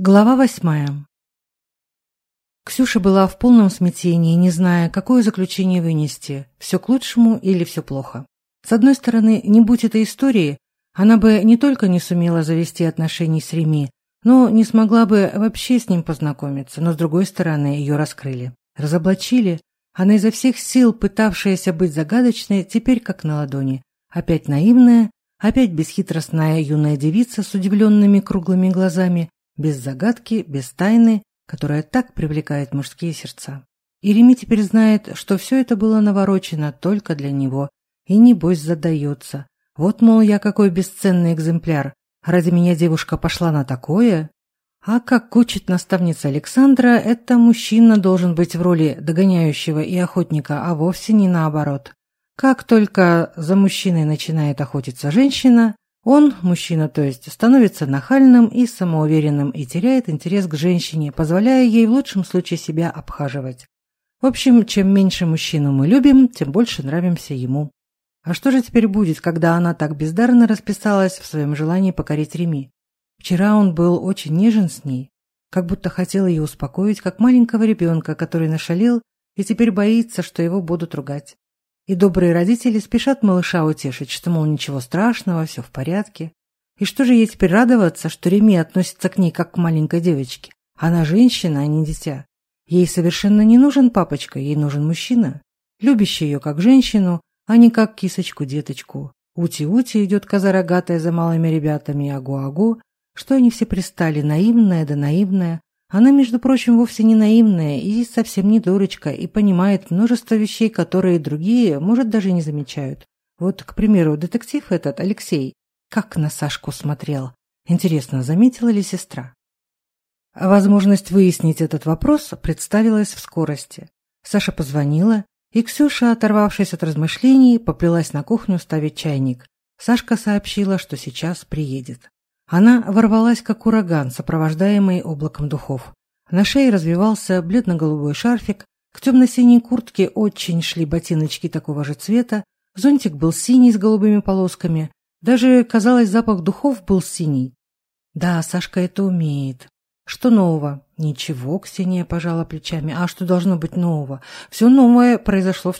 Глава восьмая. Ксюша была в полном смятении, не зная, какое заключение вынести – все к лучшему или все плохо. С одной стороны, не будь этой истории, она бы не только не сумела завести отношений с Реми, но не смогла бы вообще с ним познакомиться, но с другой стороны, ее раскрыли. Разоблачили. Она изо всех сил, пытавшаяся быть загадочной, теперь как на ладони. Опять наивная, опять бесхитростная юная девица с удивленными круглыми глазами – без загадки, без тайны, которая так привлекает мужские сердца. Ирими теперь знает, что все это было наворочено только для него, и небось задается. Вот, мол, я какой бесценный экземпляр, ради меня девушка пошла на такое. А как учит наставница Александра, это мужчина должен быть в роли догоняющего и охотника, а вовсе не наоборот. Как только за мужчиной начинает охотиться женщина, он, мужчина то есть, становится нахальным и самоуверенным и теряет интерес к женщине, позволяя ей в лучшем случае себя обхаживать. В общем, чем меньше мужчину мы любим, тем больше нравимся ему. А что же теперь будет, когда она так бездарно расписалась в своем желании покорить Реми? Вчера он был очень нежен с ней, как будто хотел ее успокоить, как маленького ребенка, который нашалил и теперь боится, что его будут ругать. И добрые родители спешат малыша утешить, что, мол, ничего страшного, все в порядке. И что же ей теперь радоваться, что Реми относится к ней как к маленькой девочке? Она женщина, а не дитя. Ей совершенно не нужен папочка, ей нужен мужчина, любящий ее как женщину, а не как кисочку-деточку. Ути-ути идет коза рогатая за малыми ребятами, агу-агу, что они все пристали, наивная да наивная, Она, между прочим, вовсе не наивная и совсем не дурочка, и понимает множество вещей, которые другие, может, даже не замечают. Вот, к примеру, детектив этот, Алексей, как на Сашку смотрел. Интересно, заметила ли сестра? Возможность выяснить этот вопрос представилась в скорости. Саша позвонила, и Ксюша, оторвавшись от размышлений, поплелась на кухню ставить чайник. Сашка сообщила, что сейчас приедет. Она ворвалась, как ураган, сопровождаемый облаком духов. На шее развивался бледно-голубой шарфик, к темно-синей куртке очень шли ботиночки такого же цвета, зонтик был синий с голубыми полосками, даже, казалось, запах духов был синий. Да, Сашка это умеет. Что нового? Ничего, Ксения пожала плечами. А что должно быть нового? Все новое произошло в...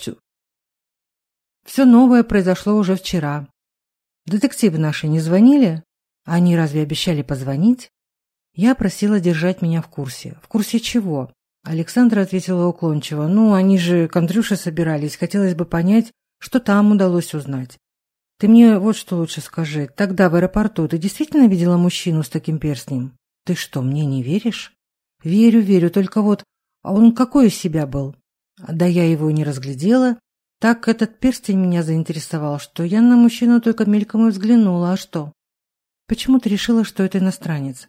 Все новое произошло уже вчера. Детективы наши не звонили? Они разве обещали позвонить? Я просила держать меня в курсе. В курсе чего? Александра ответила уклончиво. Ну, они же к Андрюше собирались. Хотелось бы понять, что там удалось узнать. Ты мне вот что лучше скажи. Тогда в аэропорту ты действительно видела мужчину с таким перстнем? Ты что, мне не веришь? Верю, верю, только вот... А он какой из себя был? Да я его не разглядела. Так этот перстень меня заинтересовал, что я на мужчину только мельком и взглянула. А что? Почему то решила, что это иностранец?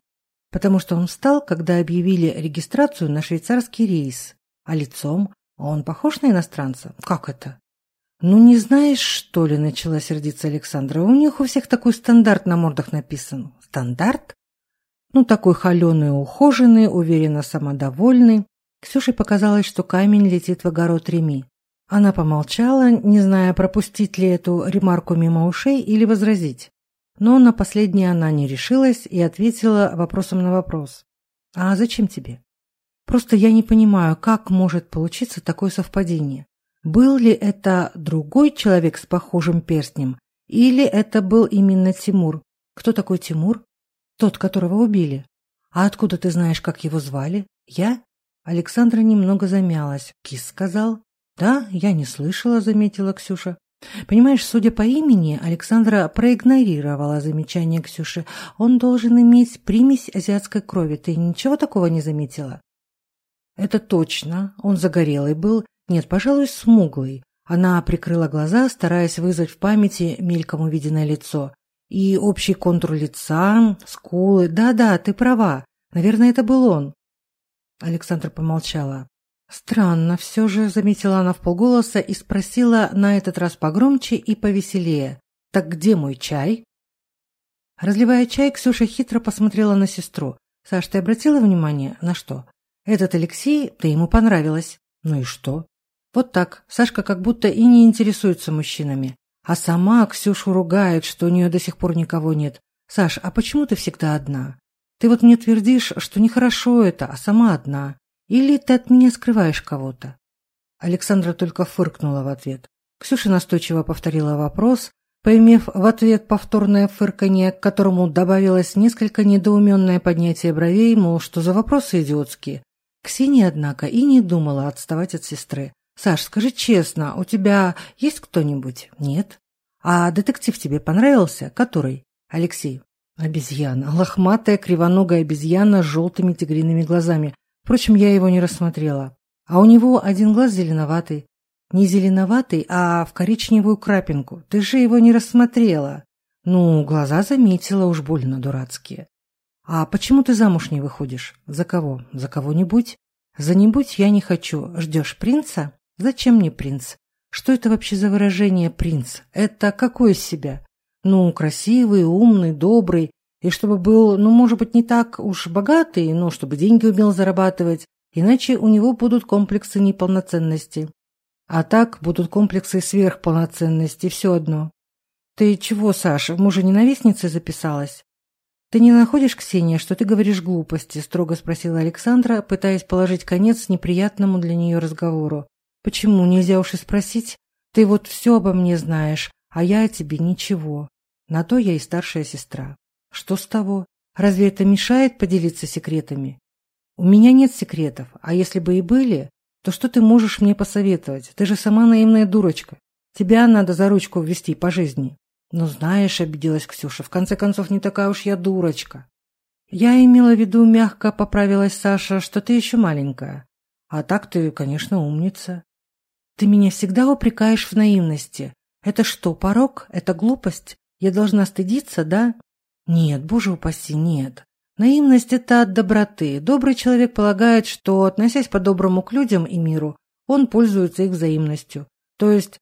Потому что он встал, когда объявили регистрацию на швейцарский рейс. А лицом? Он похож на иностранца? Как это? «Ну, не знаешь, что ли?» – начала сердиться Александра. «У них у всех такой стандарт на мордах написан». «Стандарт?» «Ну, такой холеный, ухоженный, уверенно самодовольный». Ксюше показалось, что камень летит в огород Реми. Она помолчала, не зная, пропустить ли эту ремарку мимо ушей или возразить но на последнее она не решилась и ответила вопросом на вопрос. «А зачем тебе?» «Просто я не понимаю, как может получиться такое совпадение. Был ли это другой человек с похожим перстнем, или это был именно Тимур? Кто такой Тимур? Тот, которого убили. А откуда ты знаешь, как его звали? Я?» Александра немного замялась. «Кис сказал?» «Да, я не слышала», — заметила Ксюша. Понимаешь, судя по имени, Александра проигнорировала замечание Ксюши. Он должен иметь примесь азиатской крови. Ты ничего такого не заметила? Это точно. Он загорелый был. Нет, пожалуй, смуглый. Она прикрыла глаза, стараясь вызвать в памяти мельком увиденное лицо. И общий контур лица, скулы. Да-да, ты права. Наверное, это был он. Александра помолчала. Странно все же, заметила она в полголоса и спросила на этот раз погромче и повеселее. «Так где мой чай?» Разливая чай, Ксюша хитро посмотрела на сестру. «Саш, ты обратила внимание? На что? Этот Алексей, ты ему понравилась. Ну и что?» Вот так, Сашка как будто и не интересуется мужчинами. А сама Ксюшу ругает, что у нее до сих пор никого нет. «Саш, а почему ты всегда одна? Ты вот мне твердишь, что не хорошо это, а сама одна. Или ты от меня скрываешь кого-то?» Александра только фыркнула в ответ. Ксюша настойчиво повторила вопрос, Поимев в ответ повторное фырканье, к которому добавилось несколько недоуменное поднятие бровей, мол, что за вопросы идиотские. Ксения, однако, и не думала отставать от сестры. «Саш, скажи честно, у тебя есть кто-нибудь?» «Нет». «А детектив тебе понравился? Который?» «Алексей». «Обезьяна. Лохматая, кривоногая обезьяна с желтыми тигриными глазами. Впрочем, я его не рассмотрела. А у него один глаз зеленоватый. Не зеленоватый, а в коричневую крапинку. Ты же его не рассмотрела. Ну, глаза заметила уж больно дурацкие. А почему ты замуж не выходишь? За кого? За кого-нибудь? За нибудь я не хочу. Ждешь принца? Зачем мне принц? Что это вообще за выражение «принц»? Это какой из себя? Ну, красивый, умный, добрый, и чтобы был, ну, может быть, не так уж богатый, но чтобы деньги умел зарабатывать, иначе у него будут комплексы неполноценности. А так будут комплексы сверхполноценности, все одно. Ты чего, Саша, в мужа ненавистницы записалась? Ты не находишь, Ксения, что ты говоришь глупости? строго спросила Александра, пытаясь положить конец неприятному для нее разговору. Почему нельзя уж и спросить? Ты вот все обо мне знаешь, а я о тебе ничего. На то я и старшая сестра. Что с того? Разве это мешает поделиться секретами? У меня нет секретов, а если бы и были, то что ты можешь мне посоветовать? Ты же сама наивная дурочка. Тебя надо за ручку ввести по жизни. Но знаешь, обиделась Ксюша, в конце концов, не такая уж я дурочка. Я имела в виду, мягко поправилась Саша, что ты еще маленькая. А так ты, конечно, умница. Ты меня всегда упрекаешь в наивности. Это что, порог? Это глупость? Я должна стыдиться, да? Нет, боже упаси, нет. Наивность – это от доброты. Добрый человек полагает, что, относясь по-доброму к людям и миру, он пользуется их взаимностью. То есть,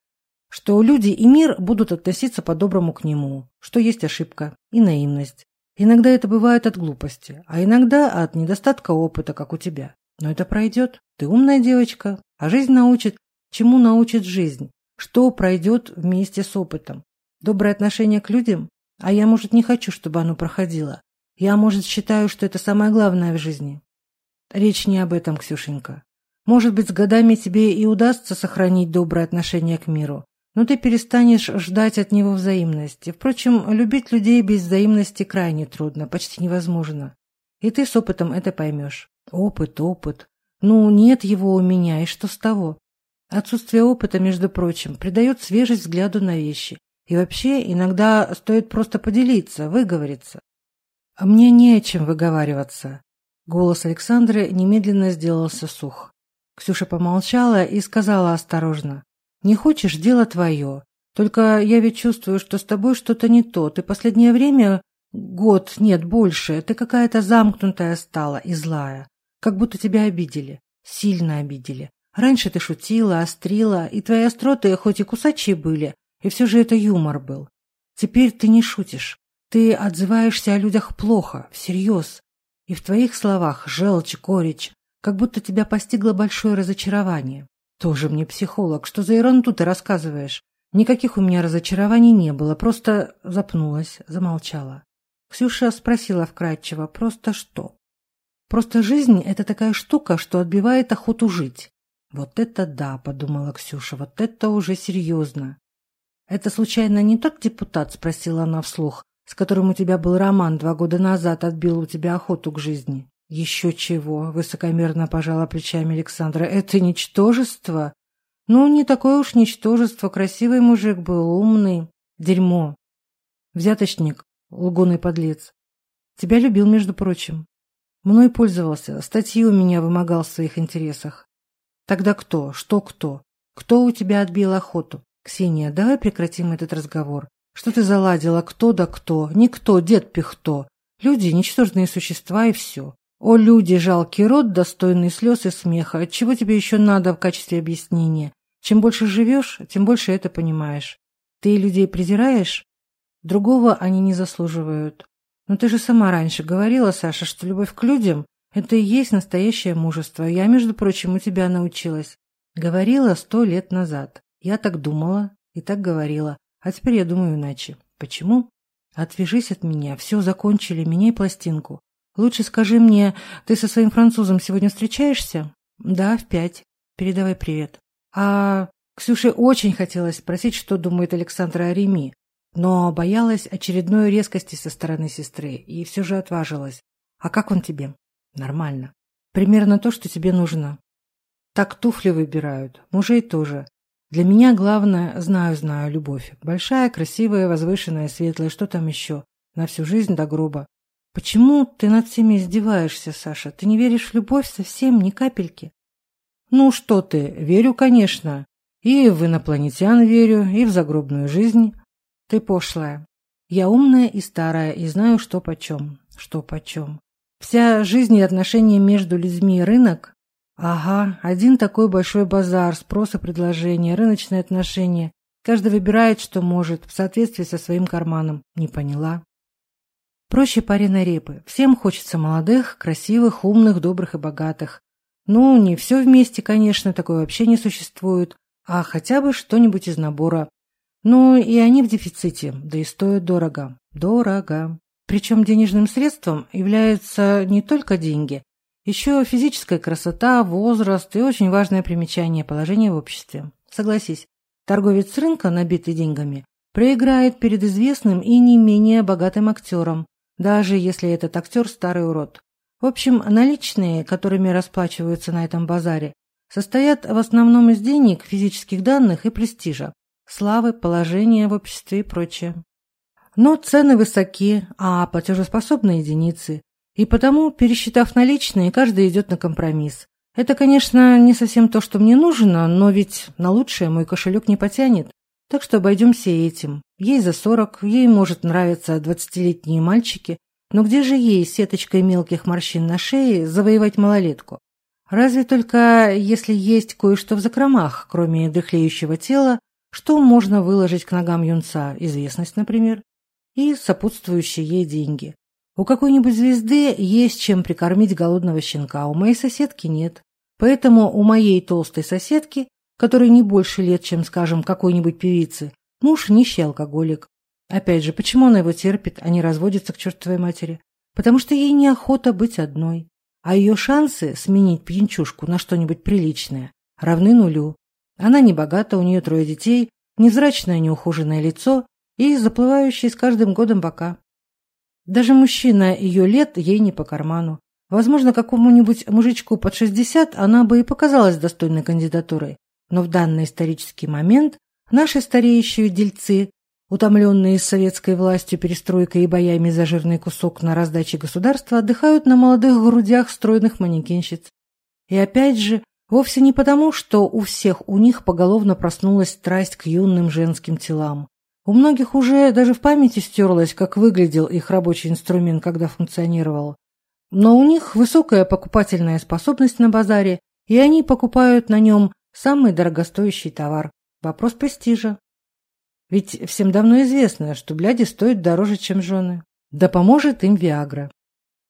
что люди и мир будут относиться по-доброму к нему, что есть ошибка и наивность. Иногда это бывает от глупости, а иногда от недостатка опыта, как у тебя. Но это пройдет. Ты умная девочка, а жизнь научит, чему научит жизнь, что пройдет вместе с опытом. Доброе отношение к людям а я, может, не хочу, чтобы оно проходило. Я, может, считаю, что это самое главное в жизни. Речь не об этом, Ксюшенька. Может быть, с годами тебе и удастся сохранить доброе отношение к миру, но ты перестанешь ждать от него взаимности. Впрочем, любить людей без взаимности крайне трудно, почти невозможно. И ты с опытом это поймешь. Опыт, опыт. Ну, нет его у меня, и что с того? Отсутствие опыта, между прочим, придает свежесть взгляду на вещи. И вообще, иногда стоит просто поделиться, выговориться. А мне не о чем выговариваться. Голос Александры немедленно сделался сух. Ксюша помолчала и сказала осторожно. «Не хочешь – дело твое. Только я ведь чувствую, что с тобой что-то не то. Ты последнее время, год, нет, больше, ты какая-то замкнутая стала и злая. Как будто тебя обидели. Сильно обидели. Раньше ты шутила, острила, и твои остроты хоть и кусачие были, и Все же это юмор был. Теперь ты не шутишь. Ты отзываешься о людях плохо, всерьез. И в твоих словах желчь, корич, как будто тебя постигло большое разочарование. Тоже мне психолог, что за ерунду ты рассказываешь? Никаких у меня разочарований не было, просто запнулась, замолчала. Ксюша спросила вкратчиво, просто что? Просто жизнь — это такая штука, что отбивает охоту жить. Вот это да, подумала Ксюша, вот это уже серьезно. Это случайно не тот депутат спросила она вслух, с которым у тебя был роман два года назад, отбил у тебя охоту к жизни? Еще чего, высокомерно пожала плечами Александра. Это ничтожество. Ну, не такое уж ничтожество, красивый мужик был, умный. Дерьмо. Взяточник, лгун подлец. Тебя любил, между прочим. Мной пользовался, статьи у меня вымогал в своих интересах. Тогда кто? Что кто? Кто у тебя отбил охоту? Ксения, давай прекратим этот разговор. Что ты заладила? Кто да кто? Никто, дед пихто. Люди – ничтожные существа и все. О, люди, жалкий род, достойный слез и смеха. Чего тебе еще надо в качестве объяснения? Чем больше живешь, тем больше это понимаешь. Ты людей презираешь? Другого они не заслуживают. Но ты же сама раньше говорила, Саша, что любовь к людям – это и есть настоящее мужество. Я, между прочим, у тебя научилась. Говорила сто лет назад. Я так думала и так говорила, а теперь я думаю иначе. Почему? Отвяжись от меня, все закончили, меняй пластинку. Лучше скажи мне, ты со своим французом сегодня встречаешься? Да, в пять. Передавай привет. А Ксюше очень хотелось спросить, что думает Александра о Реми, но боялась очередной резкости со стороны сестры и все же отважилась. А как он тебе? Нормально. Примерно то, что тебе нужно. Так туфли выбирают, мужей тоже. Для меня главное, знаю-знаю, любовь. Большая, красивая, возвышенная, светлая, что там еще? На всю жизнь до гроба. Почему ты над всеми издеваешься, Саша? Ты не веришь в любовь совсем, ни капельки? Ну что ты, верю, конечно. И в инопланетян верю, и в загробную жизнь. Ты пошлая. Я умная и старая, и знаю, что почем. Что почем. Вся жизнь и отношения между людьми и рынок Ага, один такой большой базар, спрос и предложение, рыночные отношения. Каждый выбирает, что может, в соответствии со своим карманом. Не поняла. Проще пареной репы. Всем хочется молодых, красивых, умных, добрых и богатых. Ну, не все вместе, конечно, такое вообще не существует, а хотя бы что-нибудь из набора. Но и они в дефиците, да и стоят дорого. Дорого. Причем денежным средством являются не только деньги, Еще физическая красота, возраст и очень важное примечание положения в обществе. Согласись, торговец рынка, набитый деньгами, проиграет перед известным и не менее богатым актером, даже если этот актер старый урод. В общем, наличные, которыми расплачиваются на этом базаре, состоят в основном из денег, физических данных и престижа, славы, положения в обществе и прочее. Но цены высоки, а платежеспособные единицы. И потому, пересчитав наличные, каждый идет на компромисс. Это, конечно, не совсем то, что мне нужно, но ведь на лучшее мой кошелек не потянет. Так что обойдемся этим. Ей за сорок, ей, может, нравиться двадцатилетние мальчики, но где же ей сеточкой мелких морщин на шее завоевать малолетку? Разве только если есть кое-что в закромах, кроме дыхлеющего тела, что можно выложить к ногам юнца, известность, например, и сопутствующие ей деньги. У какой-нибудь звезды есть чем прикормить голодного щенка, а у моей соседки нет. Поэтому у моей толстой соседки, которой не больше лет, чем, скажем, какой-нибудь певицы, муж нищий алкоголик. Опять же, почему она его терпит, а не разводится к чертовой матери? Потому что ей неохота быть одной. А ее шансы сменить пьянчушку на что-нибудь приличное равны нулю. Она не богата, у нее трое детей, невзрачное неухоженное лицо и заплывающие с каждым годом бока. Даже мужчина ее лет ей не по карману. Возможно, какому-нибудь мужичку под 60 она бы и показалась достойной кандидатурой. Но в данный исторический момент наши стареющие дельцы, утомленные советской властью, перестройкой и боями за жирный кусок на раздаче государства, отдыхают на молодых грудях стройных манекенщиц. И опять же, вовсе не потому, что у всех у них поголовно проснулась страсть к юным женским телам. У многих уже даже в памяти стерлось, как выглядел их рабочий инструмент, когда функционировал. Но у них высокая покупательная способность на базаре, и они покупают на нем самый дорогостоящий товар. Вопрос престижа. Ведь всем давно известно, что бляди стоят дороже, чем жены. Да поможет им Виагра.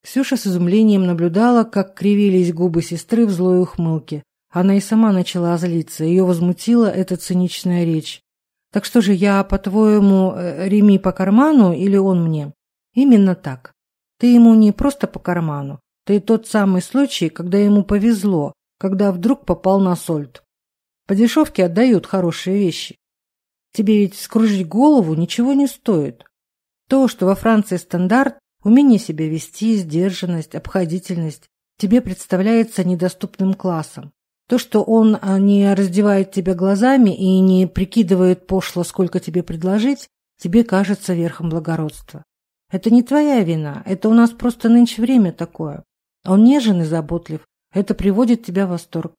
Ксюша с изумлением наблюдала, как кривились губы сестры в злой ухмылке. Она и сама начала злиться, ее возмутила эта циничная речь. Так что же я, по-твоему, э, Реми по карману или он мне? Именно так. Ты ему не просто по карману. Ты тот самый случай, когда ему повезло, когда вдруг попал на сольт. По дешевке отдают хорошие вещи. Тебе ведь скружить голову ничего не стоит. То, что во Франции стандарт, умение себя вести, сдержанность, обходительность, тебе представляется недоступным классом. То, что он а, не раздевает тебя глазами и не прикидывает пошло, сколько тебе предложить, тебе кажется верхом благородства. Это не твоя вина, это у нас просто нынче время такое. Он нежен и заботлив, это приводит тебя в восторг.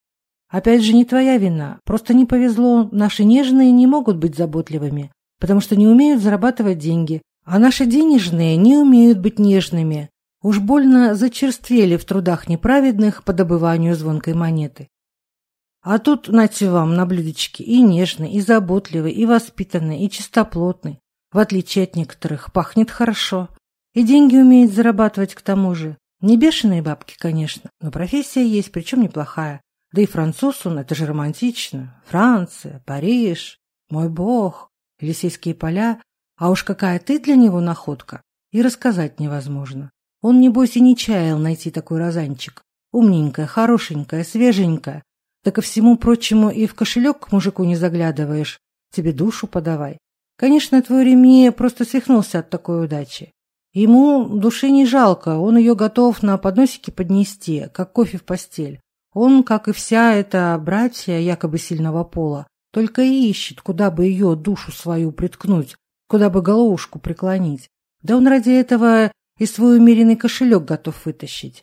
Опять же, не твоя вина, просто не повезло, наши нежные не могут быть заботливыми, потому что не умеют зарабатывать деньги, а наши денежные не умеют быть нежными. Уж больно зачерствели в трудах неправедных по добыванию звонкой монеты. А тут, нате вам, на блюдечке и нежный, и заботливый, и воспитанный, и чистоплотный. В отличие от некоторых, пахнет хорошо. И деньги умеет зарабатывать к тому же. Не бешеные бабки, конечно, но профессия есть, причем неплохая. Да и француз он, это же романтично. Франция, Париж, мой бог, Елисейские поля. А уж какая ты для него находка. И рассказать невозможно. Он, небось, и не чаял найти Так ко всему прочему и в кошелек к мужику не заглядываешь, тебе душу подавай. Конечно, твой Реми просто свихнулся от такой удачи. Ему души не жалко, он ее готов на подносике поднести, как кофе в постель. Он, как и вся эта братья якобы сильного пола, только и ищет, куда бы ее душу свою приткнуть, куда бы головушку преклонить. Да он ради этого и свой умеренный кошелек готов вытащить.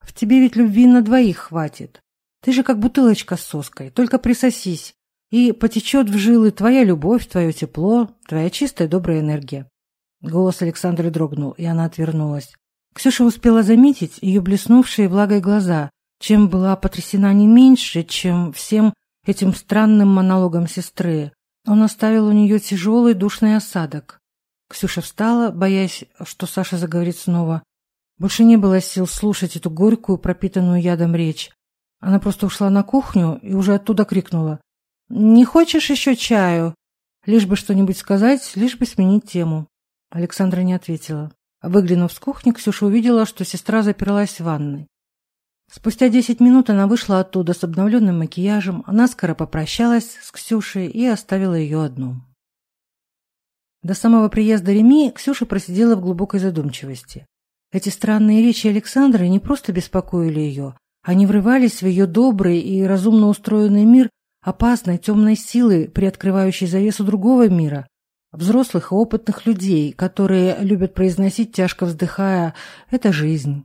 В тебе ведь любви на двоих хватит. Ты же как бутылочка с соской, только присосись, и потечет в жилы твоя любовь, твое тепло, твоя чистая добрая энергия. Голос Александры дрогнул, и она отвернулась. Ксюша успела заметить ее блеснувшие влагой глаза, чем была потрясена не меньше, чем всем этим странным монологом сестры. Он оставил у нее тяжелый душный осадок. Ксюша встала, боясь, что Саша заговорит снова. Больше не было сил слушать эту горькую, пропитанную ядом речь. Она просто ушла на кухню и уже оттуда крикнула. «Не хочешь еще чаю?» Лишь бы что-нибудь сказать, лишь бы сменить тему. Александра не ответила. Выглянув с кухни, Ксюша увидела, что сестра заперлась в ванной. Спустя десять минут она вышла оттуда с обновленным макияжем, она скоро попрощалась с Ксюшей и оставила ее одну. До самого приезда Реми Ксюша просидела в глубокой задумчивости. Эти странные речи Александры не просто беспокоили ее, они врывались в ее добрый и разумно устроенный мир опасной темной силы, приоткрывающей завесу другого мира, взрослых и опытных людей, которые любят произносить, тяжко вздыхая, «это жизнь».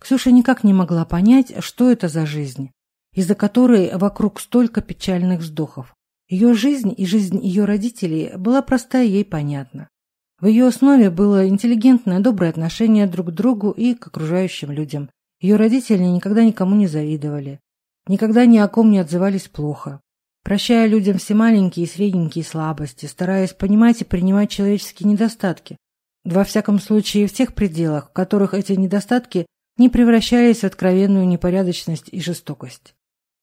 Ксюша никак не могла понять, что это за жизнь, из-за которой вокруг столько печальных вздохов. Ее жизнь и жизнь ее родителей была проста ей понятна. В ее основе было интеллигентное, доброе отношение друг к другу и к окружающим людям. Ее родители никогда никому не завидовали, никогда ни о ком не отзывались плохо, прощая людям все маленькие и средненькие слабости, стараясь понимать и принимать человеческие недостатки, во всяком случае в тех пределах, в которых эти недостатки не превращались в откровенную непорядочность и жестокость.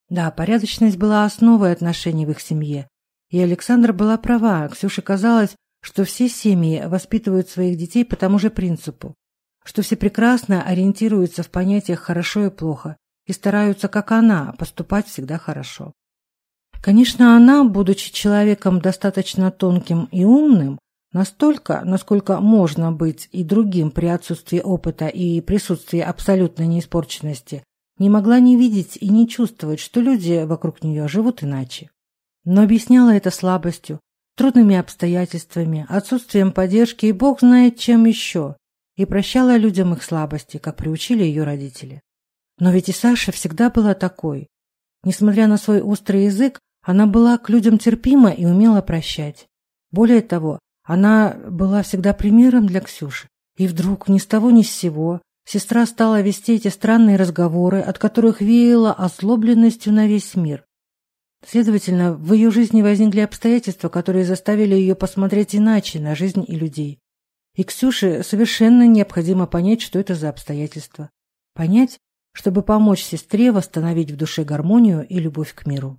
Да, порядочность была основой отношений в их семье, и Александра была права, Ксюше казалось, что все семьи воспитывают своих детей по тому же принципу. что все прекрасно ориентируются в понятиях «хорошо» и «плохо» и стараются, как она, поступать всегда хорошо. Конечно, она, будучи человеком достаточно тонким и умным, Настолько, насколько можно быть и другим при отсутствии опыта и присутствии абсолютной неиспорченности, не могла не видеть и не чувствовать, что люди вокруг нее живут иначе. Но объясняла это слабостью, трудными обстоятельствами, отсутствием поддержки и бог знает чем еще, и прощала людям их слабости, как приучили ее родители. Но ведь и Саша всегда была такой. Несмотря на свой острый язык, она была к людям терпима и умела прощать. Более того, она была всегда примером для Ксюши. И вдруг, ни с того ни с сего, сестра стала вести эти странные разговоры, от которых веяло озлобленностью на весь мир. Следовательно, в ее жизни возникли обстоятельства, которые заставили ее посмотреть иначе на жизнь и людей. Иксюша совершенно необходимо понять, что это за обстоятельства. Понять, чтобы помочь сестре восстановить в душе гармонию и любовь к миру.